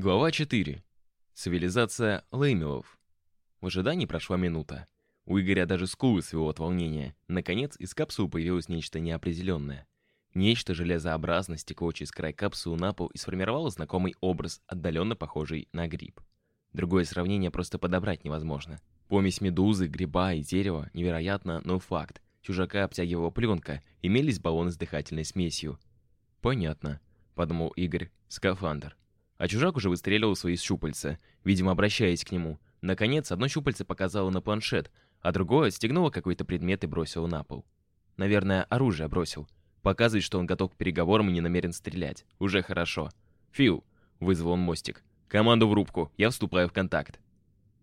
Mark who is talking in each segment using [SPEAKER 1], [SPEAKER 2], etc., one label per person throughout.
[SPEAKER 1] Глава 4. Цивилизация Леймилов. В ожидании прошла минута. У Игоря даже скулы свело от волнения. Наконец, из капсулы появилось нечто неопределенное. Нечто железообразно стекло через край капсулы на пол и сформировало знакомый образ, отдаленно похожий на гриб. Другое сравнение просто подобрать невозможно. Помесь медузы, гриба и дерева невероятно, но факт. Чужака обтягивала пленка, имелись баллоны с дыхательной смесью. «Понятно», — подумал Игорь, — «скафандр». А чужак уже выстреливал свои щупальца, видимо, обращаясь к нему. Наконец, одно щупальце показало на планшет, а другое стегнуло какой-то предмет и бросило на пол. Наверное, оружие бросил. Показывает, что он готов к переговорам и не намерен стрелять. Уже хорошо. «Фил», — вызвал он мостик, — «команду в рубку, я вступаю в контакт».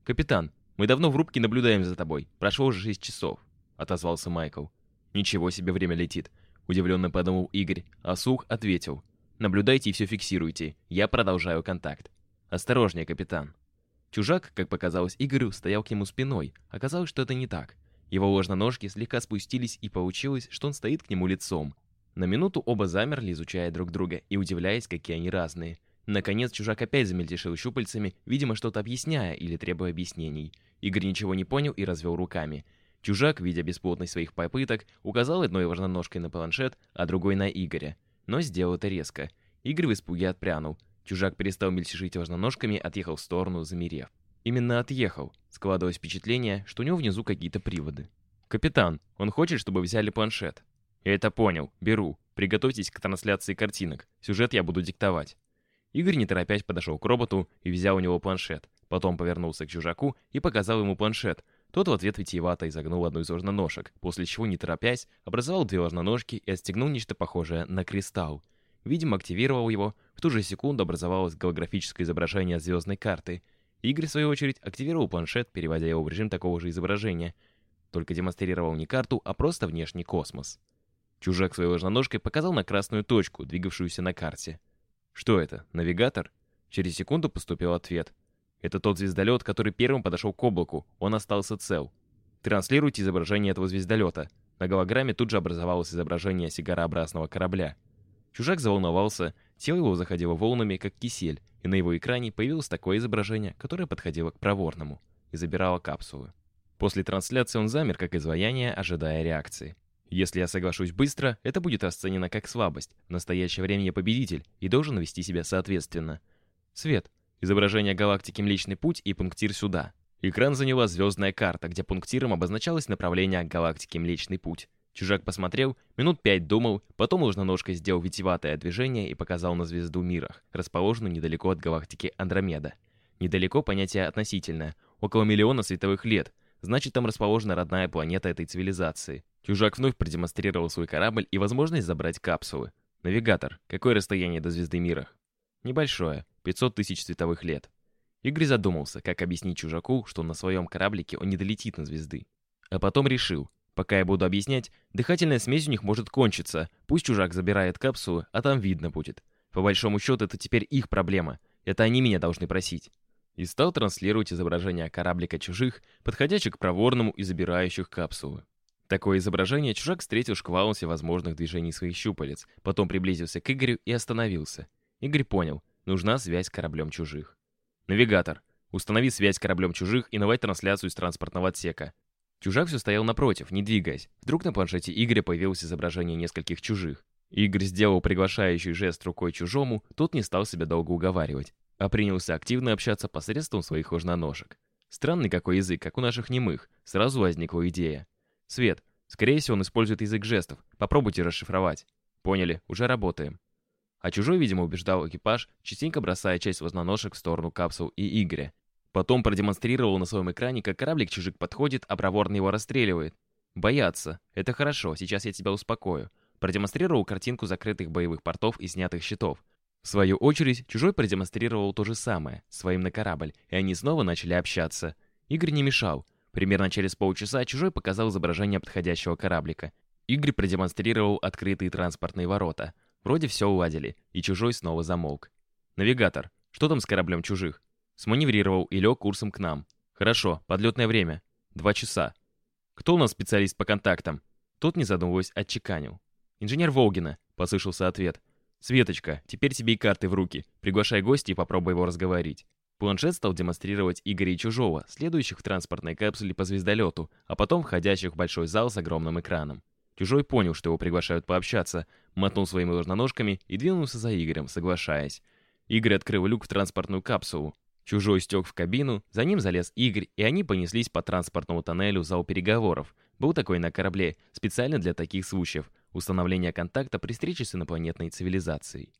[SPEAKER 1] «Капитан, мы давно в рубке наблюдаем за тобой. Прошло уже шесть часов», — отозвался Майкл. «Ничего себе время летит», — удивленно подумал Игорь, а Сух ответил — Наблюдайте и все фиксируйте. Я продолжаю контакт. Осторожнее, капитан. Чужак, как показалось Игорю, стоял к нему спиной. Оказалось, что это не так. Его ложноножки слегка спустились, и получилось, что он стоит к нему лицом. На минуту оба замерли, изучая друг друга и удивляясь, какие они разные. Наконец, чужак опять замельтешил щупальцами, видимо, что-то объясняя или требуя объяснений. Игорь ничего не понял и развел руками. Чужак, видя бесплотность своих попыток, указал одной ложноножкой на планшет, а другой на Игоря но сделал это резко. Игорь в испуге отпрянул. Чужак перестал мельтешить ножками, отъехал в сторону, замерев. Именно отъехал. Складывалось впечатление, что у него внизу какие-то приводы. «Капитан, он хочет, чтобы взяли планшет». «Я это понял. Беру. Приготовьтесь к трансляции картинок. Сюжет я буду диктовать». Игорь не торопясь подошел к роботу и взял у него планшет. Потом повернулся к чужаку и показал ему планшет, тот в ответ витиевато изогнул одну из ложноножек, после чего, не торопясь, образовал две ложноножки и отстегнул нечто похожее на кристалл. Видимо, активировал его, в ту же секунду образовалось голографическое изображение звездной карты. Игорь, в свою очередь, активировал планшет, переводя его в режим такого же изображения. Только демонстрировал не карту, а просто внешний космос. Чужак своей ложноножкой показал на красную точку, двигавшуюся на карте. «Что это? Навигатор?» Через секунду поступил ответ — это тот звездолет, который первым подошел к облаку. Он остался цел. Транслируйте изображение этого звездолета. На голограмме тут же образовалось изображение сигарообразного корабля. Чужак заволновался, тело его заходило волнами, как кисель, и на его экране появилось такое изображение, которое подходило к проворному, и забирало капсулы. После трансляции он замер, как изваяние, ожидая реакции. Если я соглашусь быстро, это будет расценено как слабость. В настоящее время я победитель и должен вести себя соответственно. Свет, Изображение галактики Млечный Путь и пунктир сюда. Экран заняла звездная карта, где пунктиром обозначалось направление галактики Млечный Путь. Чужак посмотрел, минут пять думал, потом ложноножкой сделал витиеватое движение и показал на звезду Мирах, расположенную недалеко от галактики Андромеда. Недалеко понятие относительное, около миллиона световых лет, значит там расположена родная планета этой цивилизации. Чужак вновь продемонстрировал свой корабль и возможность забрать капсулы. Навигатор, какое расстояние до звезды Мирах? Небольшое, 500 тысяч световых лет. Игорь задумался, как объяснить чужаку, что на своем кораблике он не долетит на звезды. А потом решил, пока я буду объяснять, дыхательная смесь у них может кончиться, пусть чужак забирает капсулы, а там видно будет. По большому счету, это теперь их проблема, это они меня должны просить. И стал транслировать изображение кораблика чужих, подходящих к проворному и забирающих капсулы. Такое изображение чужак встретил шквалом всевозможных движений своих щупалец, потом приблизился к Игорю и остановился. Игорь понял, нужна связь с кораблем чужих. «Навигатор, установи связь с кораблем чужих и наводь трансляцию из транспортного отсека». Чужак все стоял напротив, не двигаясь. Вдруг на планшете Игоря появилось изображение нескольких чужих. Игорь сделал приглашающий жест рукой чужому, тот не стал себя долго уговаривать, а принялся активно общаться посредством своих ложноножек. Странный какой язык, как у наших немых. Сразу возникла идея. «Свет, скорее всего, он использует язык жестов. Попробуйте расшифровать». «Поняли, уже работаем». А чужой, видимо, убеждал экипаж, частенько бросая часть возноношек в сторону капсул и Игоря. Потом продемонстрировал на своем экране, как кораблик чужик подходит, а проворно его расстреливает. «Бояться. Это хорошо, сейчас я тебя успокою». Продемонстрировал картинку закрытых боевых портов и снятых щитов. В свою очередь, чужой продемонстрировал то же самое, своим на корабль, и они снова начали общаться. Игорь не мешал. Примерно через полчаса чужой показал изображение подходящего кораблика. Игорь продемонстрировал открытые транспортные ворота. Вроде все уладили, и чужой снова замолк. «Навигатор, что там с кораблем чужих?» Сманеврировал и лег курсом к нам. «Хорошо, подлетное время. Два часа. Кто у нас специалист по контактам?» Тот, не задумываясь, отчеканил. «Инженер Волгина», — послышался ответ. «Светочка, теперь тебе и карты в руки. Приглашай гостя и попробуй его разговорить». Планшет стал демонстрировать Игоря и Чужого, следующих в транспортной капсуле по звездолету, а потом входящих в большой зал с огромным экраном. Чужой понял, что его приглашают пообщаться, мотнул своими ложноножками и двинулся за Игорем, соглашаясь. Игорь открыл люк в транспортную капсулу. Чужой стек в кабину, за ним залез Игорь, и они понеслись по транспортному тоннелю зал переговоров. Был такой на корабле, специально для таких случаев, установления контакта при встрече с инопланетной цивилизацией.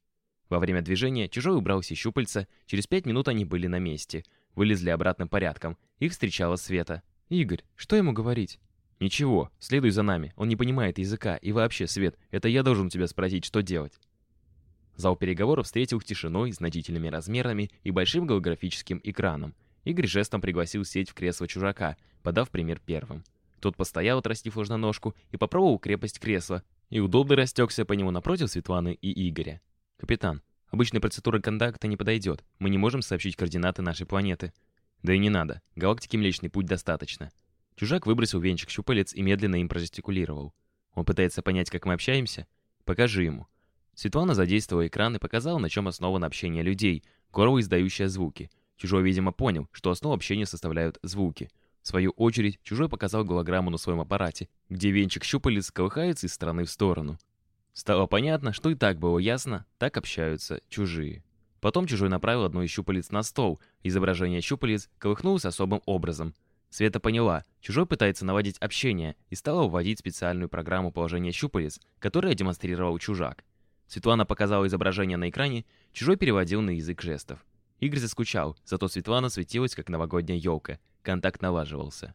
[SPEAKER 1] Во время движения Чужой убрал все щупальца, через пять минут они были на месте. Вылезли обратным порядком. Их встречала Света. «Игорь, что ему говорить?» «Ничего, следуй за нами, он не понимает языка, и вообще, Свет, это я должен тебя спросить, что делать». Зал переговоров встретил их тишиной, значительными размерами и большим голографическим экраном. Игорь жестом пригласил сесть в кресло чужака, подав пример первым. Тот постоял, отрастив ложноножку, и попробовал крепость кресла, и удобно растекся по нему напротив Светланы и Игоря. «Капитан, обычная процедура контакта не подойдет. Мы не можем сообщить координаты нашей планеты». «Да и не надо. Галактики Млечный Путь достаточно». Чужак выбросил венчик щупалец и медленно им прожестикулировал. «Он пытается понять, как мы общаемся? Покажи ему». Светлана задействовала экран и показала, на чем основано общение людей, горло издающее звуки. Чужой, видимо, понял, что основу общения составляют звуки. В свою очередь, Чужой показал голограмму на своем аппарате, где венчик щупалец колыхается из стороны в сторону. Стало понятно, что и так было ясно, так общаются чужие. Потом чужой направил одно из щупалец на стол. Изображение щупалец колыхнулось особым образом. Света поняла, чужой пытается наладить общение и стала вводить специальную программу положения щупалец, которую демонстрировал чужак. Светлана показала изображение на экране, чужой переводил на язык жестов. Игорь заскучал, зато Светлана светилась, как новогодняя елка. Контакт налаживался.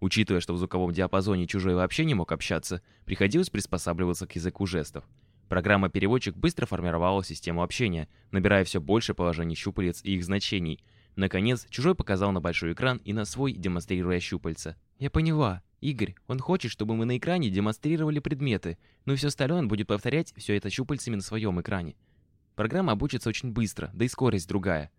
[SPEAKER 1] Учитывая, что в звуковом диапазоне чужой вообще не мог общаться, приходилось приспосабливаться к языку жестов. Программа-переводчик быстро формировала систему общения, набирая все больше положений щупалец и их значений. Наконец, чужой показал на большой экран и на свой, демонстрируя щупальца. «Я поняла. Игорь, он хочет, чтобы мы на экране демонстрировали предметы, но все остальное он будет повторять все это щупальцами на своем экране. Программа обучится очень быстро, да и скорость другая».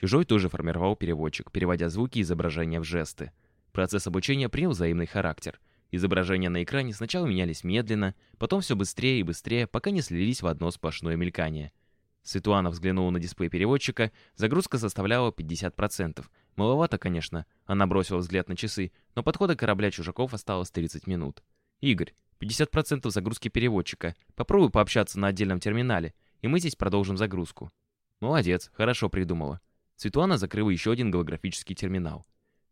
[SPEAKER 1] Чужой тоже формировал переводчик, переводя звуки и изображения в жесты. Процесс обучения принял взаимный характер. Изображения на экране сначала менялись медленно, потом все быстрее и быстрее, пока не слились в одно сплошное мелькание. Светлана взглянула на дисплей переводчика, загрузка составляла 50%. Маловато, конечно, она бросила взгляд на часы, но подхода корабля чужаков осталось 30 минут. «Игорь, 50% загрузки переводчика. Попробуй пообщаться на отдельном терминале, и мы здесь продолжим загрузку». «Молодец, хорошо придумала». Светлана закрыла еще один голографический терминал.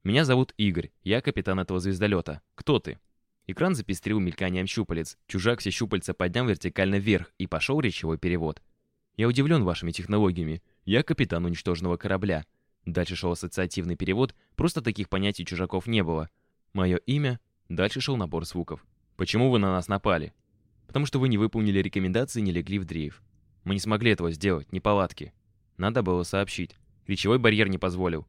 [SPEAKER 1] «Меня зовут Игорь, я капитан этого звездолета. Кто ты?» Экран запестрил мельканием щупалец. Чужак все щупальца поднял вертикально вверх, и пошел речевой перевод. «Я удивлен вашими технологиями. Я капитан уничтоженного корабля». Дальше шел ассоциативный перевод, просто таких понятий чужаков не было. «Мое имя?» Дальше шел набор звуков. «Почему вы на нас напали?» «Потому что вы не выполнили рекомендации и не легли в дрейф. Мы не смогли этого сделать, неполадки. Надо было сообщить. Речевой барьер не позволил.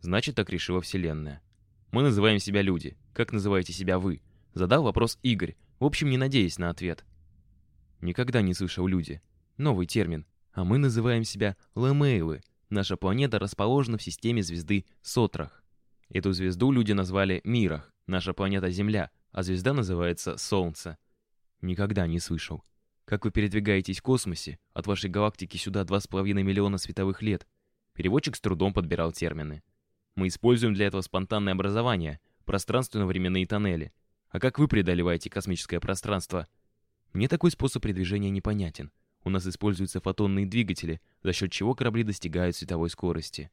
[SPEAKER 1] Значит, так решила Вселенная. Мы называем себя люди. Как называете себя вы? Задал вопрос Игорь, в общем, не надеясь на ответ. Никогда не слышал люди. Новый термин. А мы называем себя Лемейлы. Наша планета расположена в системе звезды Сотрах. Эту звезду люди назвали Мирах. Наша планета Земля, а звезда называется Солнце. Никогда не слышал. Как вы передвигаетесь в космосе? От вашей галактики сюда 2,5 миллиона световых лет. Переводчик с трудом подбирал термины. Мы используем для этого спонтанное образование, пространственно-временные тоннели. А как вы преодолеваете космическое пространство? Мне такой способ передвижения непонятен. У нас используются фотонные двигатели, за счет чего корабли достигают световой скорости.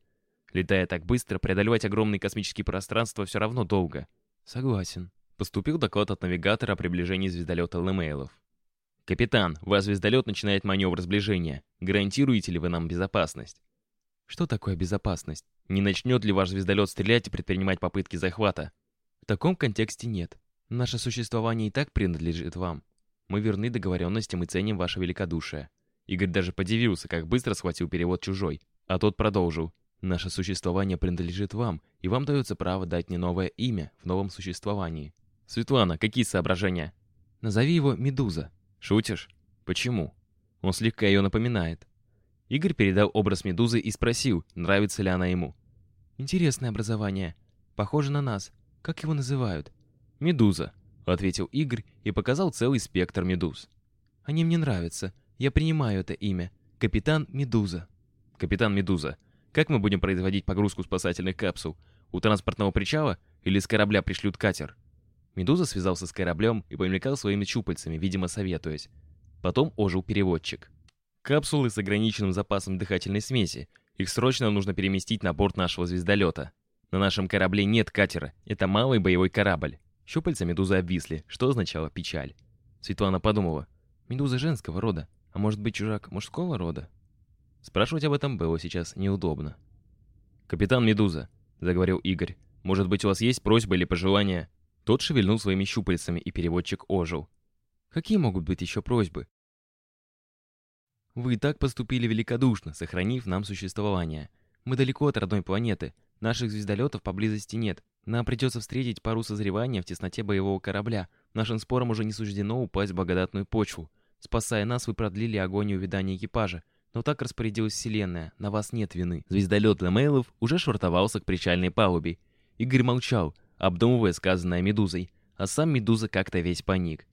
[SPEAKER 1] Летая так быстро, преодолевать огромные космические пространства все равно долго. Согласен. Поступил доклад от навигатора о приближении звездолета Лемейлов. «Капитан, ваш звездолет начинает маневр сближения. Гарантируете ли вы нам безопасность?» Что такое безопасность? Не начнет ли ваш звездолет стрелять и предпринимать попытки захвата? В таком контексте нет. Наше существование и так принадлежит вам. Мы верны договоренностям и ценим ваше великодушие. Игорь даже подивился, как быстро схватил перевод чужой. А тот продолжил. Наше существование принадлежит вам, и вам дается право дать мне новое имя в новом существовании. Светлана, какие соображения? Назови его Медуза. Шутишь? Почему? Он слегка ее напоминает. Игорь передал образ Медузы и спросил, нравится ли она ему. «Интересное образование. Похоже на нас. Как его называют?» «Медуза», — ответил Игорь и показал целый спектр медуз. «Они мне нравятся.
[SPEAKER 2] Я принимаю это имя. Капитан Медуза.
[SPEAKER 1] Капитан Медуза, как мы будем производить погрузку спасательных капсул? У транспортного причала или с корабля пришлют катер? Медуза связался с кораблем и помелькал своими щупальцами, видимо, советуясь. Потом ожил переводчик. Капсулы с ограниченным запасом дыхательной смеси. Их срочно нужно переместить на борт нашего звездолета. На нашем корабле нет катера. Это малый боевой корабль. Щупальца медузы обвисли, что означало печаль. Светлана подумала.
[SPEAKER 2] Медуза женского рода. А может быть, чужак мужского рода?
[SPEAKER 1] Спрашивать об этом было сейчас неудобно. «Капитан Медуза», — заговорил Игорь, — «может быть, у вас есть просьба или пожелания?» Тот шевельнул своими щупальцами, и переводчик ожил.
[SPEAKER 2] «Какие могут быть еще просьбы?» «Вы и так поступили великодушно, сохранив нам существование. Мы далеко от родной планеты, наших звездолетов поблизости нет. Нам придется встретить пару созревания в тесноте боевого корабля. Нашим спорам уже не суждено упасть в благодатную почву. Спасая нас, вы продлили огонь и увядание экипажа. Но так распорядилась Вселенная, на вас нет вины.
[SPEAKER 1] Звездолет Лемейлов уже швартовался к причальной палубе. Игорь молчал, обдумывая сказанное Медузой, а сам Медуза как-то весь паник.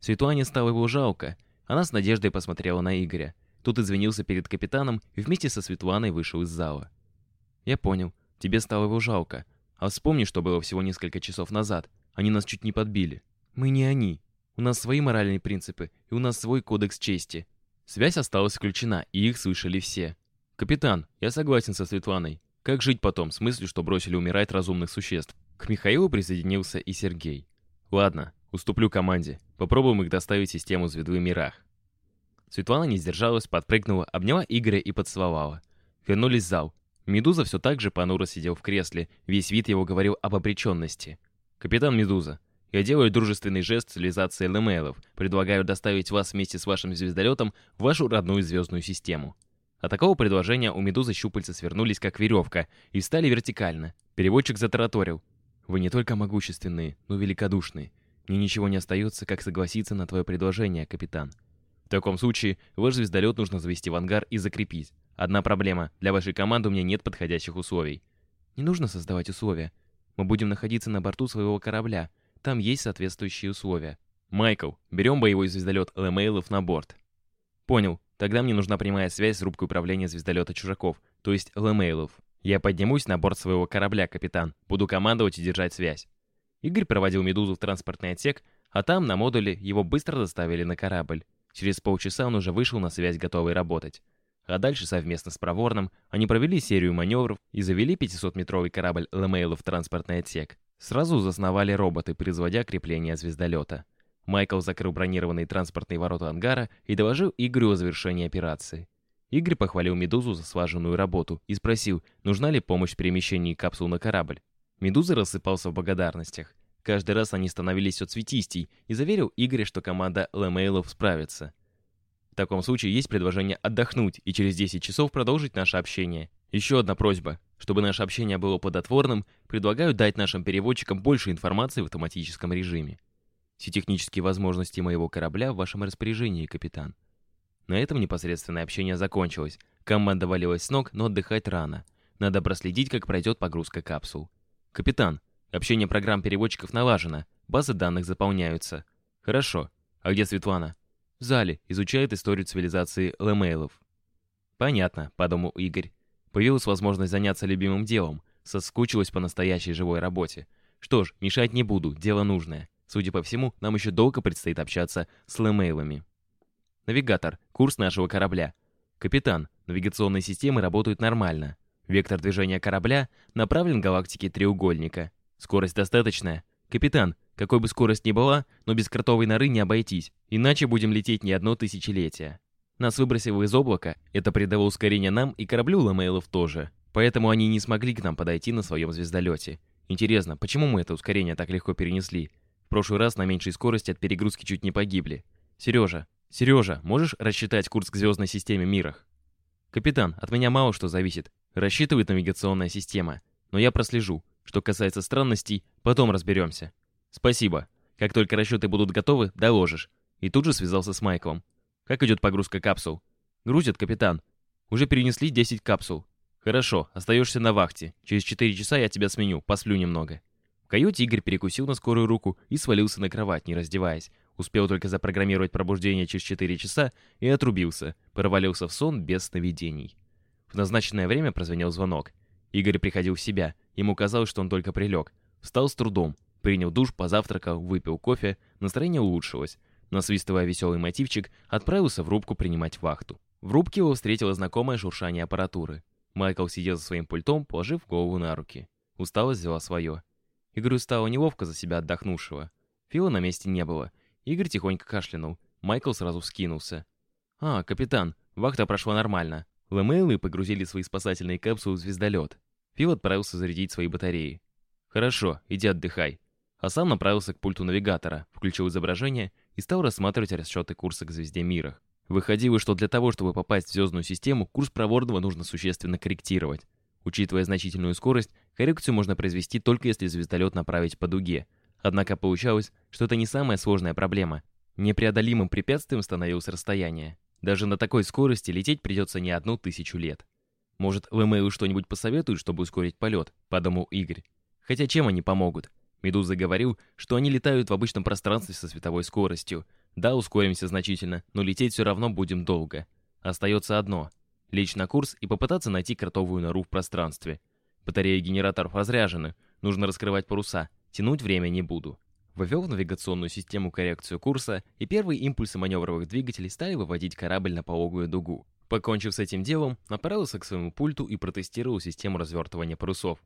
[SPEAKER 1] Светлане стало его жалко. Она с надеждой посмотрела на Игоря. Тут извинился перед капитаном и вместе со Светланой вышел из зала.
[SPEAKER 2] «Я понял. Тебе стало его жалко. А вспомни, что было всего несколько часов назад. Они нас чуть не подбили. Мы не они. У нас свои моральные принципы, и у нас свой кодекс чести.
[SPEAKER 1] Связь осталась включена, и их слышали все. «Капитан, я согласен со Светланой. Как жить потом, с мыслью, что бросили умирать разумных существ?» К Михаилу присоединился и Сергей. «Ладно, уступлю команде. Попробуем их доставить систему звезды мирах». Светлана не сдержалась, подпрыгнула, обняла Игоря и поцеловала. Вернулись в зал. Медуза все так же понуро сидел в кресле, весь вид его говорил об обреченности. «Капитан Медуза, я делаю дружественный жест цивилизации Лемейлов, предлагаю доставить вас вместе с вашим звездолетом в вашу родную звездную систему. От такого предложения у Медузы щупальца свернулись как веревка и встали вертикально. Переводчик затараторил. «Вы не только могущественные, но великодушные. Мне ничего не остается, как согласиться на твое предложение, капитан. В таком случае, ваш звездолет нужно завести в ангар и закрепить. Одна проблема. Для вашей команды у меня нет подходящих условий».
[SPEAKER 2] «Не нужно создавать условия. Мы будем находиться на борту своего корабля, там есть соответствующие условия.
[SPEAKER 1] Майкл, берем боевой звездолет Лемейлов на борт. Понял. Тогда мне нужна прямая связь с рубкой управления звездолета чужаков, то есть Лемейлов. Я поднимусь на борт своего корабля, капитан. Буду командовать и держать связь. Игорь проводил Медузу в транспортный отсек, а там, на модуле, его быстро доставили на корабль. Через полчаса он уже вышел на связь, готовый работать. А дальше совместно с Проворным они провели серию маневров и завели 500-метровый корабль Лемейлов в транспортный отсек. Сразу засновали роботы, производя крепление звездолета. Майкл закрыл бронированные транспортные ворота ангара и доложил Игорю о завершении операции. Игорь похвалил Медузу за слаженную работу и спросил, нужна ли помощь в перемещении капсул на корабль. Медуза рассыпался в благодарностях. Каждый раз они становились все цветистей и заверил Игоря, что команда Лемейлов справится. В таком случае есть предложение отдохнуть и через 10 часов продолжить наше общение. Еще одна просьба. Чтобы наше общение было плодотворным, предлагаю дать нашим переводчикам больше информации в автоматическом режиме. Все технические возможности моего корабля в вашем распоряжении, капитан. На этом непосредственное общение закончилось. Команда валилась с ног, но отдыхать рано. Надо проследить, как пройдет погрузка капсул. Капитан, общение программ переводчиков налажено. Базы данных заполняются. Хорошо. А где Светлана? В зале. Изучает историю цивилизации Лемейлов. Понятно, подумал Игорь. Появилась возможность заняться любимым делом, соскучилась по настоящей живой работе. Что ж, мешать не буду, дело нужное. Судя по всему, нам еще долго предстоит общаться с лемейлами. Навигатор, курс нашего корабля. Капитан, навигационные системы работают нормально. Вектор движения корабля направлен к галактике треугольника. Скорость достаточная. Капитан, какой бы скорость ни была, но без кротовой норы не обойтись, иначе будем лететь не одно тысячелетие. Нас выбросило из облака, это придало ускорение нам и кораблю Ламейлов тоже. Поэтому они не смогли к нам подойти на своем звездолете. Интересно, почему мы это ускорение так легко перенесли? В прошлый раз на меньшей скорости от перегрузки чуть не погибли. Сережа, Сережа, можешь рассчитать курс к звездной системе Мирах? Капитан, от меня мало что зависит. Рассчитывает навигационная система. Но я прослежу. Что касается странностей, потом разберемся. Спасибо. Как только расчеты будут готовы, доложишь. И тут же связался с Майклом. Как идет погрузка капсул? Грузят, капитан. Уже перенесли 10 капсул. Хорошо, остаешься на вахте. Через 4 часа я тебя сменю, посплю немного. В каюте Игорь перекусил на скорую руку и свалился на кровать, не раздеваясь. Успел только запрограммировать пробуждение через 4 часа и отрубился, провалился в сон без сновидений. В назначенное время прозвенел звонок. Игорь приходил в себя, ему казалось, что он только прилег. Встал с трудом, принял душ, позавтракал, выпил кофе, настроение улучшилось. Насвистывая веселый мотивчик, отправился в рубку принимать вахту. В рубке его встретило знакомое шуршание аппаратуры. Майкл сидел за своим пультом, положив голову на руки. Усталость взяла свое. Игорю стало неловко за себя отдохнувшего. Фила на месте не было. Игорь тихонько кашлянул. Майкл сразу вскинулся. «А, капитан, вахта прошла нормально». Лэмейлы погрузили свои спасательные капсулы в звездолет. Фил отправился зарядить свои батареи. «Хорошо, иди отдыхай». А сам направился к пульту навигатора, включил изображение и стал рассматривать расчеты курса к звезде Мирах. Выходило, что для того, чтобы попасть в звездную систему, курс проворного нужно существенно корректировать. Учитывая значительную скорость, коррекцию можно произвести только если звездолет направить по дуге. Однако получалось, что это не самая сложная проблема. Непреодолимым препятствием становилось расстояние. Даже на такой скорости лететь придется не одну тысячу лет. Может, ВМУ что-нибудь посоветуют, чтобы ускорить полет, подумал Игорь. Хотя чем они помогут? Медуза говорил, что они летают в обычном пространстве со световой скоростью. Да, ускоримся значительно, но лететь все равно будем долго. Остается одно — лечь на курс и попытаться найти кротовую нору в пространстве. Батареи генераторов разряжены, нужно раскрывать паруса, тянуть время не буду. Ввел в навигационную систему коррекцию курса, и первые импульсы маневровых двигателей стали выводить корабль на пологую дугу. Покончив с этим делом, направился к своему пульту и протестировал систему развертывания парусов.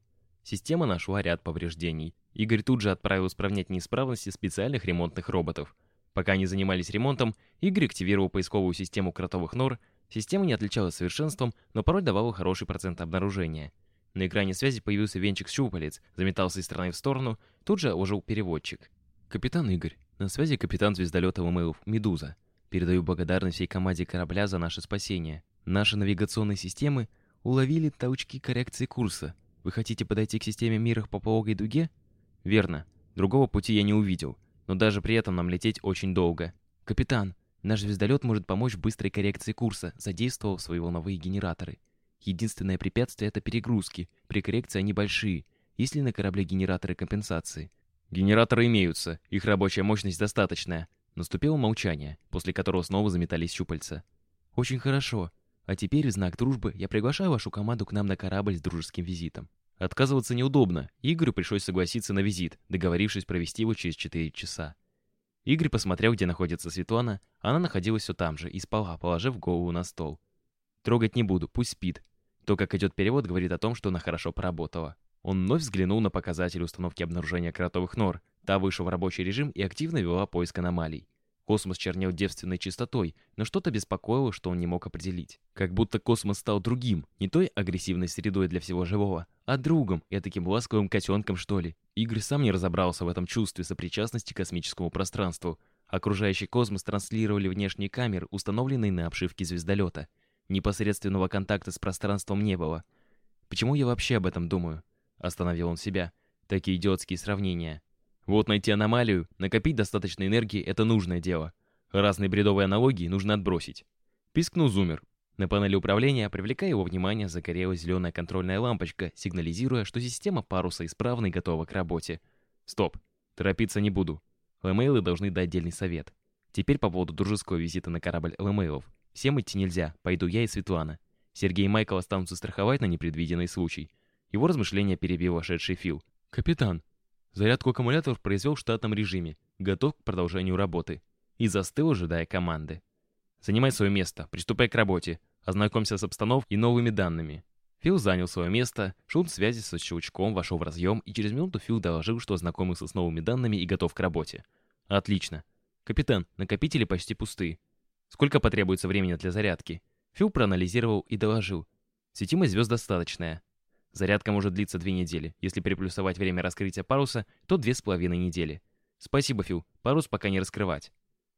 [SPEAKER 1] Система нашла ряд повреждений. Игорь тут же отправил исправнять неисправности специальных ремонтных роботов. Пока они занимались ремонтом, Игорь активировал поисковую систему кротовых нор. Система не отличалась совершенством, но порой давала хороший процент обнаружения. На экране связи появился венчик щупалец, заметался из стороны в сторону, тут же ожил переводчик. «Капитан Игорь, на связи капитан звездолета ВМФ «Медуза». Передаю благодарность всей команде корабля за наше спасение. Наши навигационные системы уловили толчки коррекции курса. Вы хотите подойти к системе мирах по пологой дуге? Верно. Другого пути я не увидел. Но даже при этом нам лететь очень долго. Капитан, наш звездолет может помочь в быстрой коррекции курса, задействовав свои волновые генераторы. Единственное препятствие — это перегрузки. При коррекции они большие. Есть ли на корабле генераторы компенсации? Генераторы имеются. Их рабочая мощность достаточная. Наступило молчание, после которого снова заметались щупальца. Очень хорошо. А теперь, в знак дружбы, я приглашаю вашу команду к нам на корабль с дружеским визитом. Отказываться неудобно. Игорю пришлось согласиться на визит, договорившись провести его через 4 часа. Игорь посмотрел, где находится Светлана. Она находилась все там же и спала, положив голову на стол. Трогать не буду, пусть спит. То, как идет перевод, говорит о том, что она хорошо поработала. Он вновь взглянул на показатели установки обнаружения кротовых нор. Та вышла в рабочий режим и активно вела поиск аномалий. Космос чернел девственной чистотой, но что-то беспокоило, что он не мог определить. Как будто космос стал другим, не той агрессивной средой для всего живого, а другом, и таким ласковым котенком, что ли. Игорь сам не разобрался в этом чувстве сопричастности к космическому пространству. Окружающий космос транслировали внешние камеры, установленные на обшивке звездолета. Непосредственного контакта с пространством не было. Почему я вообще об этом думаю? Остановил он себя. Такие идиотские сравнения. Вот найти аномалию, накопить достаточно энергии — это нужное дело. Разные бредовые аналогии нужно отбросить. Пискнул зумер. На панели управления, привлекая его внимание, загорелась зеленая контрольная лампочка, сигнализируя, что система паруса исправна и готова к работе. Стоп. Торопиться не буду. Лэмейлы должны дать отдельный совет. Теперь по поводу дружеского визита на корабль Лэмейлов. Всем идти нельзя, пойду я и Светлана. Сергей и Майкл останутся страховать на непредвиденный случай. Его размышления перебил вошедший Фил. «Капитан, Зарядку аккумуляторов произвел в штатном режиме, готов к продолжению работы. И застыл, ожидая команды. «Занимай свое место, приступай к работе, ознакомься с обстановкой и новыми данными». Фил занял свое место, шум связи со щелчком вошел в разъем, и через минуту Фил доложил, что ознакомился с новыми данными и готов к работе. «Отлично. Капитан, накопители почти пусты. Сколько потребуется времени для зарядки?» Фил проанализировал и доложил. «Светимость звезд достаточная. Зарядка может длиться две недели. Если переплюсовать время раскрытия паруса, то две с половиной недели. Спасибо, Фил. Парус пока не раскрывать.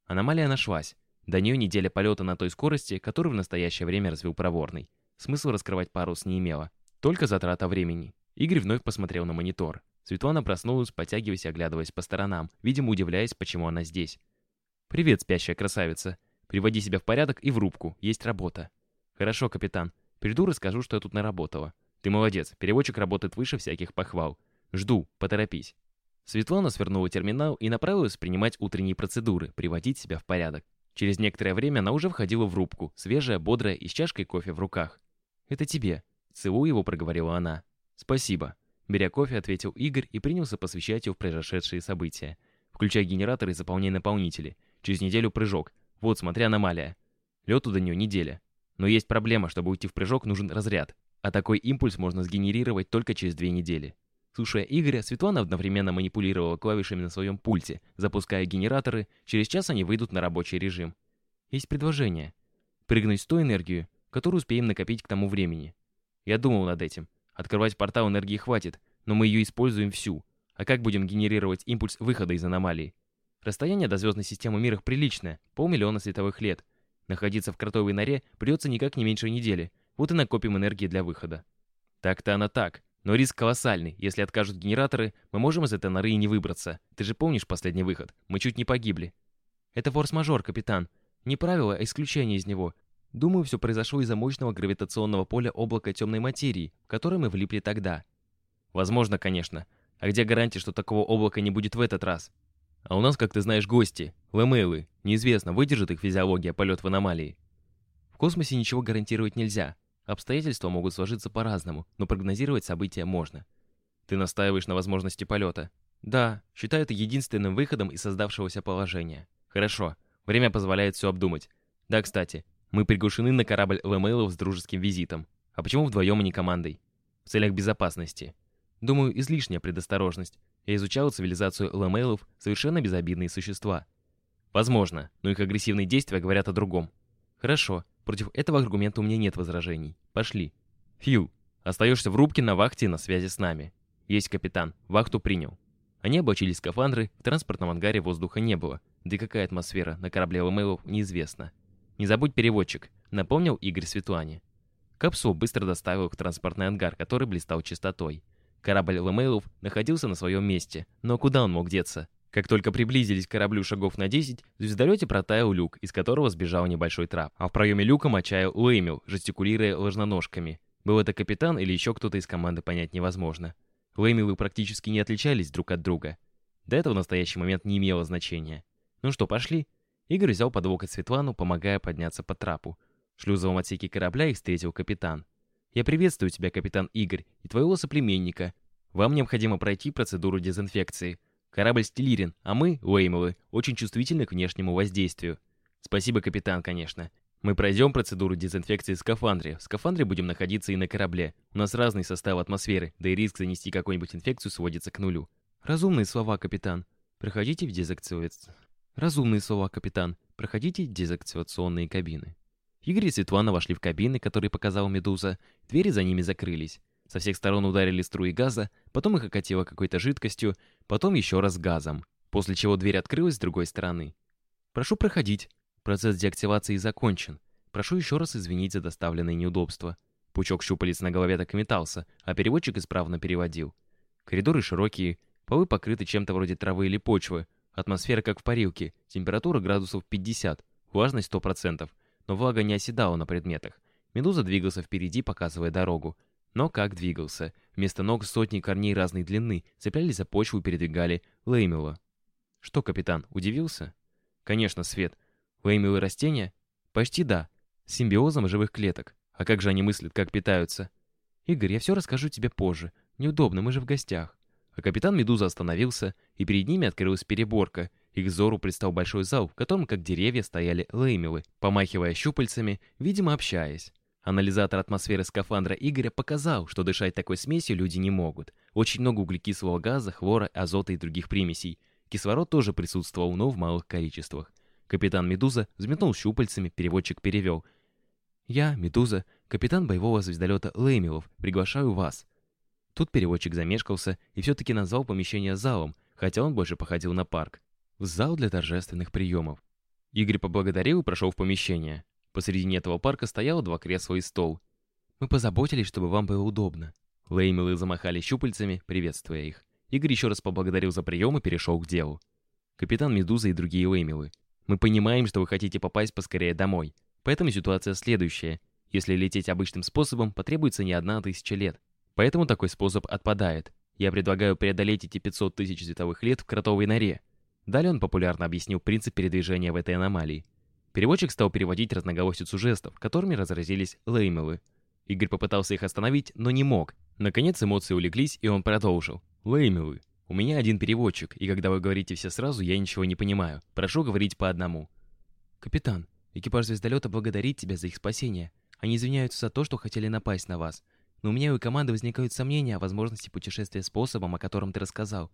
[SPEAKER 1] Аномалия нашлась. До нее неделя полета на той скорости, которую в настоящее время развил проворный. Смысл раскрывать парус не имело. Только затрата времени. Игорь вновь посмотрел на монитор. Светлана проснулась, потягиваясь и оглядываясь по сторонам, видимо, удивляясь, почему она здесь. «Привет, спящая красавица. Приводи себя в порядок и в рубку. Есть работа». «Хорошо, капитан. Приду, расскажу, что я тут наработала. Ты молодец, переводчик работает выше всяких похвал. Жду, поторопись.
[SPEAKER 2] Светлана свернула терминал и направилась принимать утренние процедуры, приводить себя в порядок. Через некоторое время она уже входила в рубку, свежая, бодрая и с чашкой кофе в руках. «Это тебе», — целуя его, проговорила она. «Спасибо». Беря кофе, ответил Игорь и принялся посвящать его в произошедшие события. Включай генераторы и заполняй наполнители. Через неделю прыжок. Вот, смотри, аномалия. Лету до нее неделя. Но есть проблема, чтобы уйти в прыжок, нужен разряд. А такой импульс можно сгенерировать только через две недели. Слушая Игоря, Светлана одновременно манипулировала клавишами на своем пульте, запуская генераторы, через час они выйдут на рабочий режим. Есть предложение. Прыгнуть в ту энергию, которую успеем накопить к тому времени. Я думал над этим. Открывать портал энергии хватит, но мы ее используем всю. А как будем генерировать импульс выхода из аномалии? Расстояние до звездной системы мира приличное, полмиллиона световых лет. Находиться в кротовой норе придется никак не меньше недели, вот и накопим энергии для выхода. Так-то она так, но риск колоссальный. Если откажут генераторы, мы можем из этой норы и не выбраться. Ты же помнишь последний выход? Мы чуть не погибли. Это форс-мажор, капитан. Не правило, а исключение из него. Думаю, все произошло из-за мощного гравитационного поля облака темной материи, в которое мы влипли тогда. Возможно, конечно. А где гарантия, что такого облака не будет в этот раз? А у нас, как ты знаешь, гости. Лэмейлы. Неизвестно, выдержит их физиология полет в аномалии. В космосе ничего гарантировать нельзя. Обстоятельства могут сложиться по-разному, но прогнозировать события можно. Ты настаиваешь на возможности полета? Да, считаю это единственным выходом из создавшегося положения. Хорошо, время позволяет все обдумать. Да, кстати, мы приглашены на корабль Лэмейлов с дружеским визитом. А почему вдвоем, а не командой? В целях безопасности. Думаю, излишняя предосторожность. Я изучал цивилизацию Лэмейлов, совершенно безобидные существа. Возможно, но их агрессивные действия говорят о другом. Хорошо, против этого аргумента у меня нет возражений. Пошли. Фью, остаешься в рубке на вахте на связи с нами. Есть капитан, вахту принял. Они облачились в скафандры, в транспортном ангаре воздуха не было. Да и какая атмосфера на корабле Лэмейлов неизвестно. «Не забудь переводчик», — напомнил Игорь Светлане. Капсулу быстро доставил их в транспортный ангар, который блистал чистотой. Корабль Лемейлов находился на своем месте, но куда он мог деться? Как только приблизились к кораблю шагов на 10, в звездолете протаял люк, из которого сбежал небольшой трап. А в проеме люка мочаял Леймил, жестикулируя ложноножками. Был это капитан или еще кто-то из команды, понять невозможно. Леймилы практически не отличались друг от друга. До этого в настоящий момент не имело значения. Ну что, пошли? Игорь взял под локоть Светлану, помогая подняться по трапу. В шлюзовом отсеке корабля их встретил капитан. «Я приветствую тебя, капитан Игорь, и твоего соплеменника. Вам необходимо пройти процедуру дезинфекции. Корабль стилирен, а мы, Уэймовы, очень чувствительны к внешнему воздействию. Спасибо, капитан, конечно. Мы пройдем процедуру дезинфекции в скафандре. В скафандре будем находиться и на корабле. У нас разный состав атмосферы, да и риск занести какую-нибудь инфекцию сводится к нулю. Разумные слова, капитан. Проходите в дезактивацию. Разумные слова, капитан. Проходите дезактивационные кабины. Игорь и Светлана вошли в кабины, которые показала Медуза. Двери за ними закрылись. Со всех сторон ударили струи газа, потом их окатило какой-то жидкостью, потом еще раз газом, после чего дверь открылась с другой стороны. «Прошу проходить. Процесс деактивации закончен. Прошу еще раз извинить за доставленные неудобства». Пучок щупалец на голове так и метался, а переводчик исправно переводил. Коридоры широкие, полы покрыты чем-то вроде травы или почвы, Атмосфера как в парилке, температура градусов 50, влажность 100%, но влага не оседала на предметах. Медуза двигался впереди, показывая дорогу. Но как двигался? Вместо ног сотни корней разной длины цеплялись за почву и передвигали Леймила. «Что, капитан, удивился?» «Конечно, Свет. Леймилы растения?» «Почти да. Симбиозом живых клеток. А как же они мыслят, как питаются?» «Игорь, я все расскажу тебе позже. Неудобно, мы же в гостях». А капитан Медуза остановился, и перед ними открылась переборка. Их взору предстал большой зал, в котором, как деревья, стояли леймилы, помахивая щупальцами, видимо, общаясь. Анализатор атмосферы скафандра Игоря показал, что дышать такой смесью люди не могут. Очень много углекислого газа, хлора, азота и других примесей. Кислород тоже присутствовал, но в малых количествах. Капитан Медуза взметнул щупальцами, переводчик перевел. «Я, Медуза, капитан боевого звездолета Леймилов, приглашаю вас. Тут переводчик замешкался и все-таки назвал помещение залом, хотя он больше походил на парк. В зал для торжественных приемов. Игорь поблагодарил и прошел в помещение. Посредине этого парка стояло два кресла и стол. «Мы позаботились, чтобы вам было удобно». Леймилы замахали щупальцами, приветствуя их. Игорь еще раз поблагодарил за прием и перешел к делу. «Капитан Медуза и другие Леймилы, мы понимаем, что вы хотите попасть поскорее домой. Поэтому ситуация следующая. Если лететь обычным способом, потребуется не одна тысяча лет. Поэтому такой способ отпадает. Я предлагаю преодолеть эти 500 тысяч световых лет в кротовой норе. Далее он популярно объяснил принцип передвижения в этой аномалии. Переводчик стал переводить разноголосицу жестов, которыми разразились леймелы. Игорь попытался их остановить, но не мог. Наконец эмоции улеглись, и он продолжил. Леймелы. У меня один переводчик, и когда вы говорите все сразу, я ничего не понимаю. Прошу говорить по одному. Капитан, экипаж звездолета благодарит тебя за их спасение. Они извиняются за то, что хотели напасть на вас. Но у меня и у команды возникают сомнения о возможности путешествия способом, о котором ты рассказал.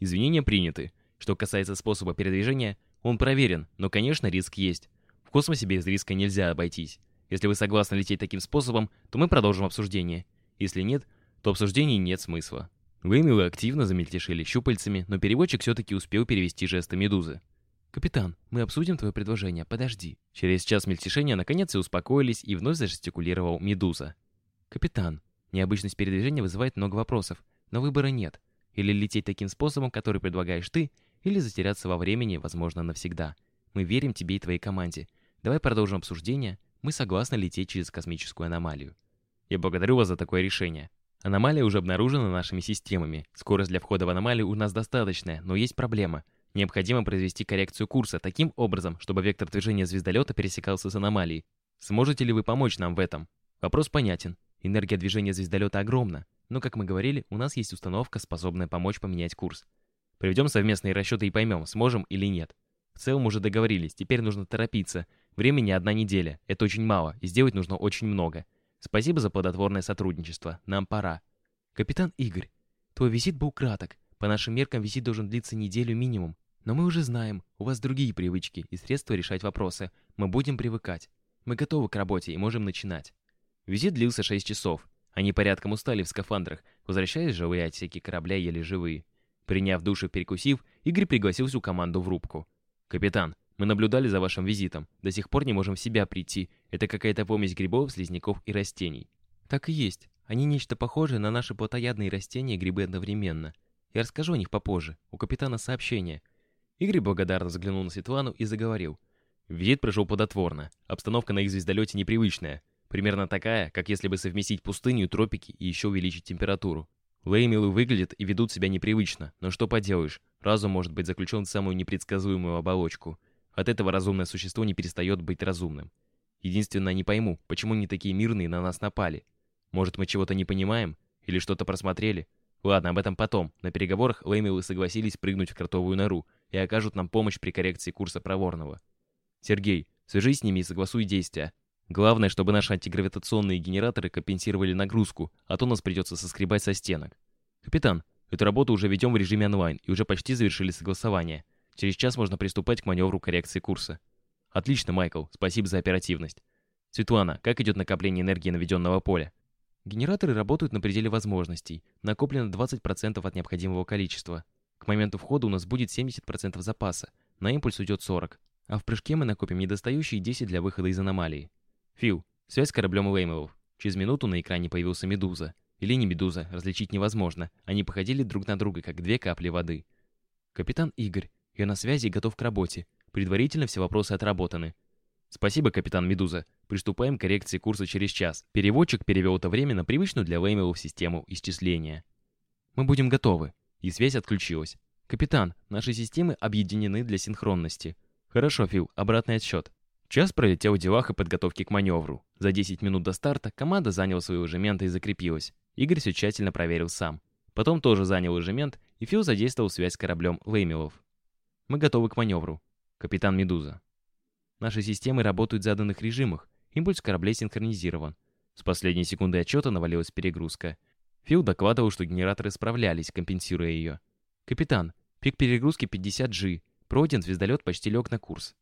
[SPEAKER 1] Извинения приняты. Что касается способа передвижения, он проверен, но, конечно, риск есть. В космосе без риска нельзя обойтись. Если вы согласны лететь таким способом, то мы продолжим обсуждение. Если нет, то обсуждений нет смысла. Вымелы активно замельтешили щупальцами, но переводчик все-таки успел перевести жесты медузы.
[SPEAKER 2] «Капитан, мы обсудим твое предложение, подожди».
[SPEAKER 1] Через час мельтешения наконец и успокоились, и вновь зажестикулировал медуза.
[SPEAKER 2] «Капитан, необычность передвижения вызывает много вопросов, но выбора нет. Или лететь таким способом, который предлагаешь ты, или затеряться во времени, возможно, навсегда. Мы верим тебе и твоей команде. Давай продолжим обсуждение. Мы согласны лететь через космическую аномалию.
[SPEAKER 1] Я благодарю вас за такое решение. Аномалия уже обнаружена нашими системами. Скорость для входа в аномалию у нас достаточная, но есть проблема. Необходимо произвести коррекцию курса таким образом, чтобы вектор движения звездолета пересекался с аномалией. Сможете ли вы помочь нам в этом? Вопрос понятен. Энергия движения звездолета огромна, но, как мы говорили, у нас есть установка, способная помочь поменять курс. Проведем совместные расчеты и поймем, сможем или нет. В целом уже договорились, теперь нужно торопиться. Времени одна неделя, это очень мало, и сделать нужно очень много. Спасибо за плодотворное сотрудничество, нам пора.
[SPEAKER 2] Капитан Игорь, твой визит был краток. По нашим меркам визит должен длиться неделю минимум. Но мы уже знаем, у вас другие привычки и средства решать вопросы. Мы будем привыкать. Мы готовы к работе и можем начинать.
[SPEAKER 1] Визит длился 6 часов. Они порядком устали в скафандрах, возвращаясь живые отсеки корабля еле живые. Приняв душ и перекусив, Игорь пригласил всю команду в рубку. «Капитан, мы наблюдали за вашим визитом. До сих пор не можем в себя прийти. Это какая-то помесь грибов, слизняков и растений».
[SPEAKER 2] «Так и есть. Они нечто похожее на наши плотоядные растения и грибы одновременно. Я расскажу о них попозже. У капитана сообщение».
[SPEAKER 1] Игорь благодарно взглянул на Светлану и заговорил. Визит прошел плодотворно. Обстановка на их звездолете непривычная. Примерно такая, как если бы совместить пустыню тропики и еще увеличить температуру. Леймилы выглядят и ведут себя непривычно, но что поделаешь, разум может быть заключен в самую непредсказуемую оболочку. От этого разумное существо не перестает быть разумным. Единственное, не пойму, почему они такие мирные на нас напали. Может, мы чего-то не понимаем? Или что-то просмотрели? Ладно, об этом потом. На переговорах Леймилы согласились прыгнуть в кротовую нору и окажут нам помощь при коррекции курса проворного. Сергей, свяжись с ними и согласуй действия. Главное, чтобы наши антигравитационные генераторы компенсировали нагрузку, а то нас придется соскребать со стенок. Капитан, эту работу уже ведем в режиме онлайн и уже почти завершили согласование. Через час можно приступать к маневру коррекции курса. Отлично, Майкл, спасибо за оперативность. Светлана, как идет накопление энергии наведенного поля?
[SPEAKER 2] Генераторы работают на пределе возможностей. Накоплено 20% от необходимого количества. К моменту входа у нас будет 70% запаса. На импульс уйдет 40. А в прыжке мы накопим недостающие 10 для выхода из аномалии.
[SPEAKER 1] Фил, связь с кораблем Леймелов. Через минуту на экране появился Медуза. Или не Медуза, различить невозможно. Они походили друг на друга, как две капли воды.
[SPEAKER 2] Капитан Игорь, я на связи и готов к работе. Предварительно все вопросы отработаны.
[SPEAKER 1] Спасибо, капитан Медуза. Приступаем к коррекции курса через час. Переводчик перевел это время на привычную для Леймелов систему исчисления.
[SPEAKER 2] Мы будем готовы. И связь отключилась. Капитан, наши системы объединены для синхронности.
[SPEAKER 1] Хорошо, Фил, обратный отсчет. Час пролетел в делах и подготовке к маневру. За 10 минут до старта команда заняла свои ложементы и закрепилась. Игорь все тщательно проверил сам. Потом тоже занял ложемент, и Фил задействовал связь с кораблем Леймилов. Мы готовы к маневру. Капитан Медуза.
[SPEAKER 2] Наши системы работают в заданных режимах. Импульс кораблей синхронизирован.
[SPEAKER 1] С последней секунды отчета навалилась перегрузка. Фил докладывал, что генераторы справлялись, компенсируя ее.
[SPEAKER 2] «Капитан, пик перегрузки 50G. Пройден, звездолет почти лег на курс.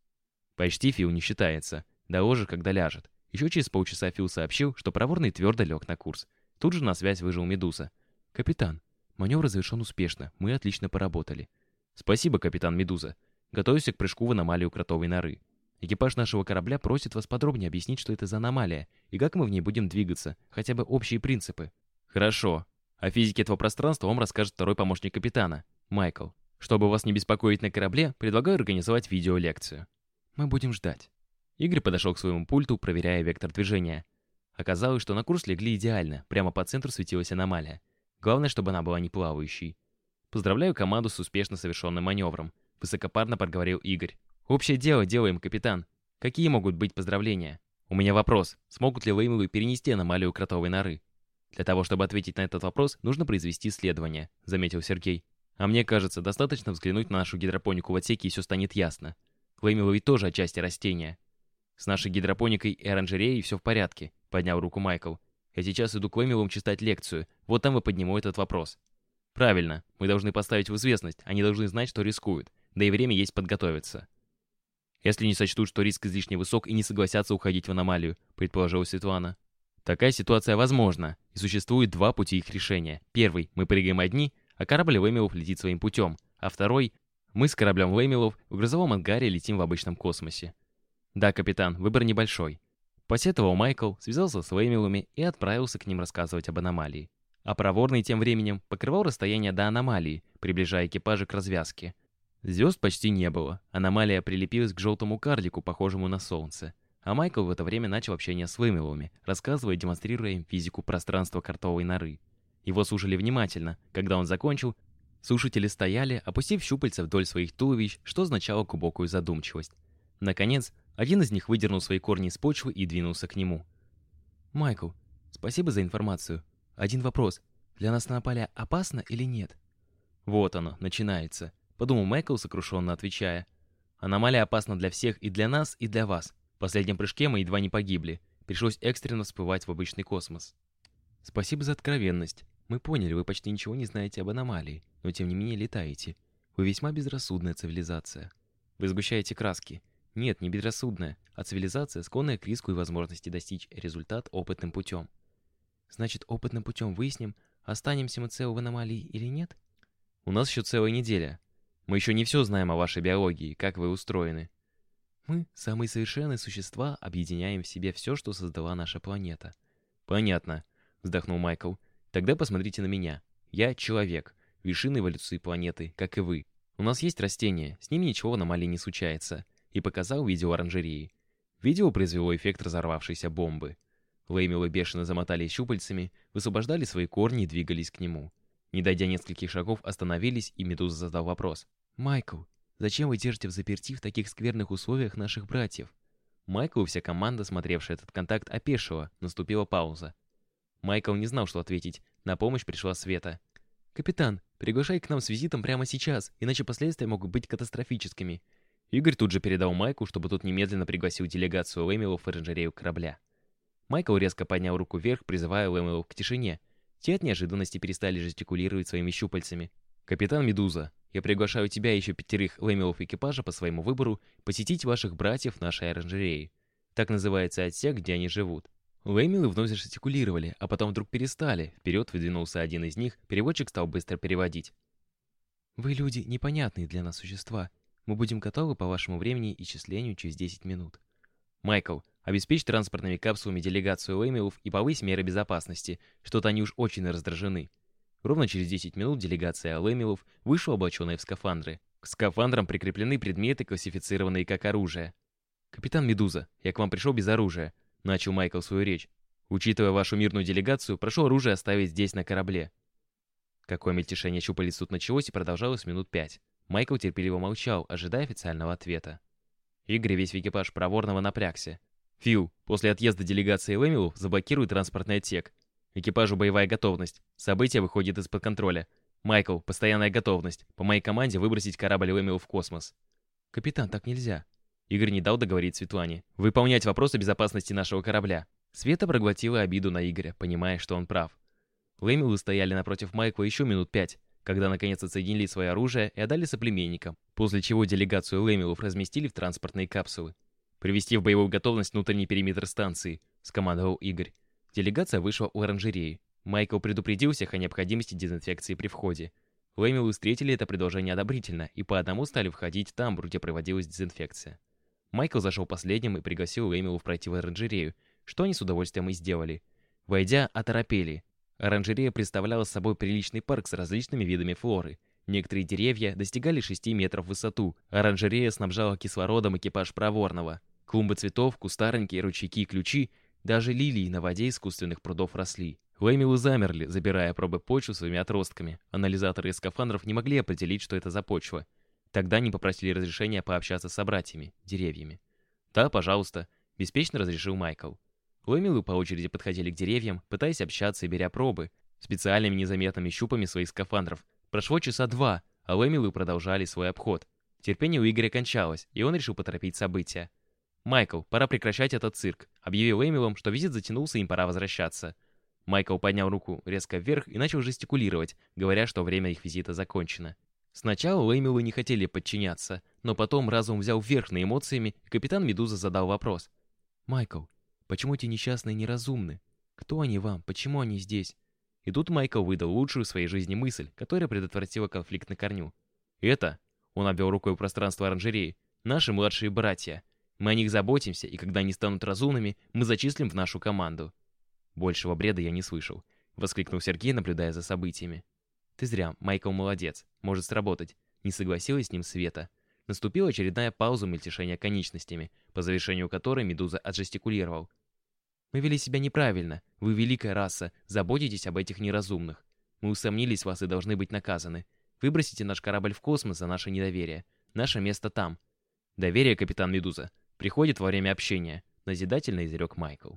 [SPEAKER 1] Почти Фил не считается. Доложит, когда ляжет. Еще через полчаса Фил сообщил, что проворный твердо лег на курс. Тут же на связь выжил Медуза.
[SPEAKER 2] «Капитан, маневр завершен успешно. Мы отлично поработали».
[SPEAKER 1] «Спасибо, капитан Медуза. Готовься к прыжку в аномалию кротовой норы. Экипаж нашего корабля просит вас подробнее объяснить, что это за аномалия, и как мы в ней будем двигаться, хотя бы общие принципы». «Хорошо. О физике этого пространства вам расскажет второй помощник капитана, Майкл. Чтобы вас не беспокоить на корабле, предлагаю организовать видеолекцию».
[SPEAKER 2] Мы будем ждать.
[SPEAKER 1] Игорь подошел к своему пульту, проверяя вектор движения. Оказалось, что на курс легли идеально, прямо по центру светилась аномалия.
[SPEAKER 2] Главное, чтобы она была не плавающей. Поздравляю команду с успешно совершенным маневром. Высокопарно проговорил Игорь. Общее дело делаем, капитан. Какие могут быть поздравления? У меня вопрос. Смогут ли Леймлы перенести аномалию кротовой норы? Для того, чтобы ответить на этот вопрос, нужно произвести исследование, заметил Сергей. А мне кажется, достаточно взглянуть на нашу гидропонику в отсеке, и все станет ясно. Ведь тоже отчасти растения. С нашей гидропоникой и оранжереей все в порядке, поднял руку Майкл. Я сейчас иду к Лэмилам читать лекцию. Вот там и подниму этот вопрос. Правильно. Мы должны поставить в известность. Они должны знать, что рискуют. Да и время есть подготовиться. Если не сочтут, что риск излишне высок и не согласятся уходить в аномалию, предположила Светлана. Такая ситуация возможна, и существует два пути их решения. Первый — мы прыгаем одни, а корабль Лэмилов летит своим путем. А второй — мы с кораблем Лэмилов в грузовом ангаре летим в обычном космосе. Да, капитан, выбор небольшой. Посетовал Майкл, связался с Лэмилами и отправился к ним рассказывать об аномалии. А проворный тем временем покрывал расстояние до аномалии, приближая экипажи к развязке. Звезд почти не было. Аномалия прилепилась к желтому карлику, похожему на солнце. А Майкл в это время начал общение с Лэмиловыми, рассказывая и демонстрируя им физику пространства картовой норы. Его слушали внимательно. Когда он закончил, слушатели стояли, опустив щупальца вдоль своих туловищ, что означало глубокую задумчивость. Наконец, один из них выдернул свои корни из почвы и двинулся к нему. «Майкл, спасибо за информацию. Один вопрос. Для нас на поле опасно или нет?» «Вот оно, начинается», — подумал Майкл, сокрушенно отвечая. «Аномалия опасна для всех и для нас, и для вас. В последнем прыжке мы едва не погибли. Пришлось экстренно всплывать в обычный космос». «Спасибо за откровенность. Мы поняли, вы почти ничего не знаете об аномалии, но тем не менее летаете. Вы весьма безрассудная цивилизация. Вы сгущаете краски. Нет, не безрассудная, а цивилизация, склонная к риску и возможности достичь результат опытным путем. Значит, опытным путем выясним, останемся мы целы в аномалии или нет? У нас еще целая неделя. Мы еще не все знаем о вашей биологии, как вы устроены. Мы, самые совершенные существа, объединяем в себе все, что создала наша планета. Понятно, вздохнул Майкл. Тогда посмотрите на меня. Я человек, вершина эволюции планеты, как и вы. У нас есть растения, с ними ничего в аномалии не случается и показал видео оранжереи. Видео произвело эффект разорвавшейся бомбы. Леймилы бешено замотали щупальцами, высвобождали свои корни и двигались к нему. Не дойдя нескольких шагов, остановились, и Медуза задал вопрос. «Майкл, зачем вы держите в заперти в таких скверных условиях наших братьев?» Майкл и вся команда, смотревшая этот контакт, опешила, наступила пауза. Майкл не знал, что ответить. На помощь пришла Света. «Капитан, приглашай к нам с визитом прямо сейчас, иначе последствия могут быть катастрофическими. Игорь тут же передал Майку, чтобы тот немедленно пригласил делегацию Лэмилов в оранжерею корабля. Майкл резко поднял руку вверх, призывая Лэмилов к тишине. Те от неожиданности перестали жестикулировать своими щупальцами. «Капитан Медуза, я приглашаю тебя и еще пятерых Лэмилов экипажа по своему выбору посетить ваших братьев нашей оранжерее. Так называется отсек, где они живут». Лэмилы вновь жестикулировали, а потом вдруг перестали. Вперед выдвинулся один из них, переводчик стал быстро переводить. «Вы люди непонятные для нас существа. Мы будем готовы по вашему времени и числению через 10 минут. Майкл, обеспечь транспортными капсулами делегацию Лэмилов и повысь меры безопасности. Что-то они уж очень раздражены. Ровно через 10 минут делегация Лэмилов вышла облаченная в скафандры. К скафандрам прикреплены предметы, классифицированные как оружие. «Капитан Медуза, я к вам пришел без оружия», — начал Майкл свою речь. «Учитывая вашу мирную делегацию, прошу оружие оставить здесь, на корабле». Какое мельтешение щупалец тут началось и продолжалось минут пять. Майкл терпеливо молчал, ожидая официального ответа. Игорь весь в экипаж проворного напрягся. «Фил, после отъезда делегации Лэмилу заблокируй транспортный отсек. Экипажу боевая готовность. Событие выходит из-под контроля. Майкл, постоянная готовность. По моей команде выбросить корабль Лэмилу в космос». «Капитан, так нельзя». Игорь не дал договорить Светлане. «Выполнять вопросы безопасности нашего корабля». Света проглотила обиду на Игоря, понимая, что он прав. Лэмилы стояли напротив Майкла еще минут пять, когда наконец отсоединили свое оружие и отдали соплеменникам, после чего делегацию Лэмилов разместили в транспортные капсулы. «Привести в боевую готовность внутренний периметр станции», — скомандовал Игорь. Делегация вышла у оранжереи. Майкл предупредил всех о необходимости дезинфекции при входе. Лэмилы встретили это предложение одобрительно и по одному стали входить тамбур, где проводилась дезинфекция. Майкл зашел последним и пригласил Лэмилов пройти в оранжерею, что они с удовольствием и сделали. Войдя, оторопели. Оранжерея представляла собой приличный парк с различными видами флоры. Некоторые деревья достигали 6 метров в высоту. Оранжерея снабжала кислородом экипаж проворного. Клумбы цветов, кустарники, ручейки ключи, даже лилии на воде искусственных прудов росли. Лэмилы замерли, забирая пробы почвы своими отростками. Анализаторы из скафандров не могли определить, что это за почва. Тогда они попросили разрешения пообщаться с собратьями, деревьями. «Да, пожалуйста», — беспечно разрешил Майкл. Лэмилы по очереди подходили к деревьям, пытаясь общаться и беря пробы, специальными незаметными щупами своих скафандров. Прошло часа два, а Лэмилы продолжали свой обход. Терпение у Игоря кончалось, и он решил поторопить события. «Майкл, пора прекращать этот цирк», — объявил Эмилом, что визит затянулся и им пора возвращаться. Майкл поднял руку резко вверх и начал жестикулировать, говоря, что время их визита закончено. Сначала Леймилы не хотели подчиняться, но потом разум взял вверх на эмоциями, и капитан Медуза задал вопрос. «Майкл, почему эти несчастные неразумны? Кто они вам? Почему они здесь?» И тут Майкл выдал лучшую в своей жизни мысль, которая предотвратила конфликт на корню. «Это...» — он обвел рукой пространство оранжереи. «Наши младшие братья. Мы о них заботимся, и когда они станут разумными, мы зачислим в нашу команду». Большего бреда я не слышал. Воскликнул Сергей, наблюдая за событиями. «Ты зря, Майкл молодец. Может сработать». Не согласилась с ним Света. Наступила очередная пауза мельтешения конечностями, по завершению которой Медуза отжестикулировал. «Мы вели себя неправильно. Вы великая раса. Заботитесь об этих неразумных. Мы усомнились в вас и должны быть наказаны. Выбросите наш корабль в космос за наше недоверие. Наше место там». «Доверие, капитан Медуза, приходит во время общения», назидательно изрек Майкл.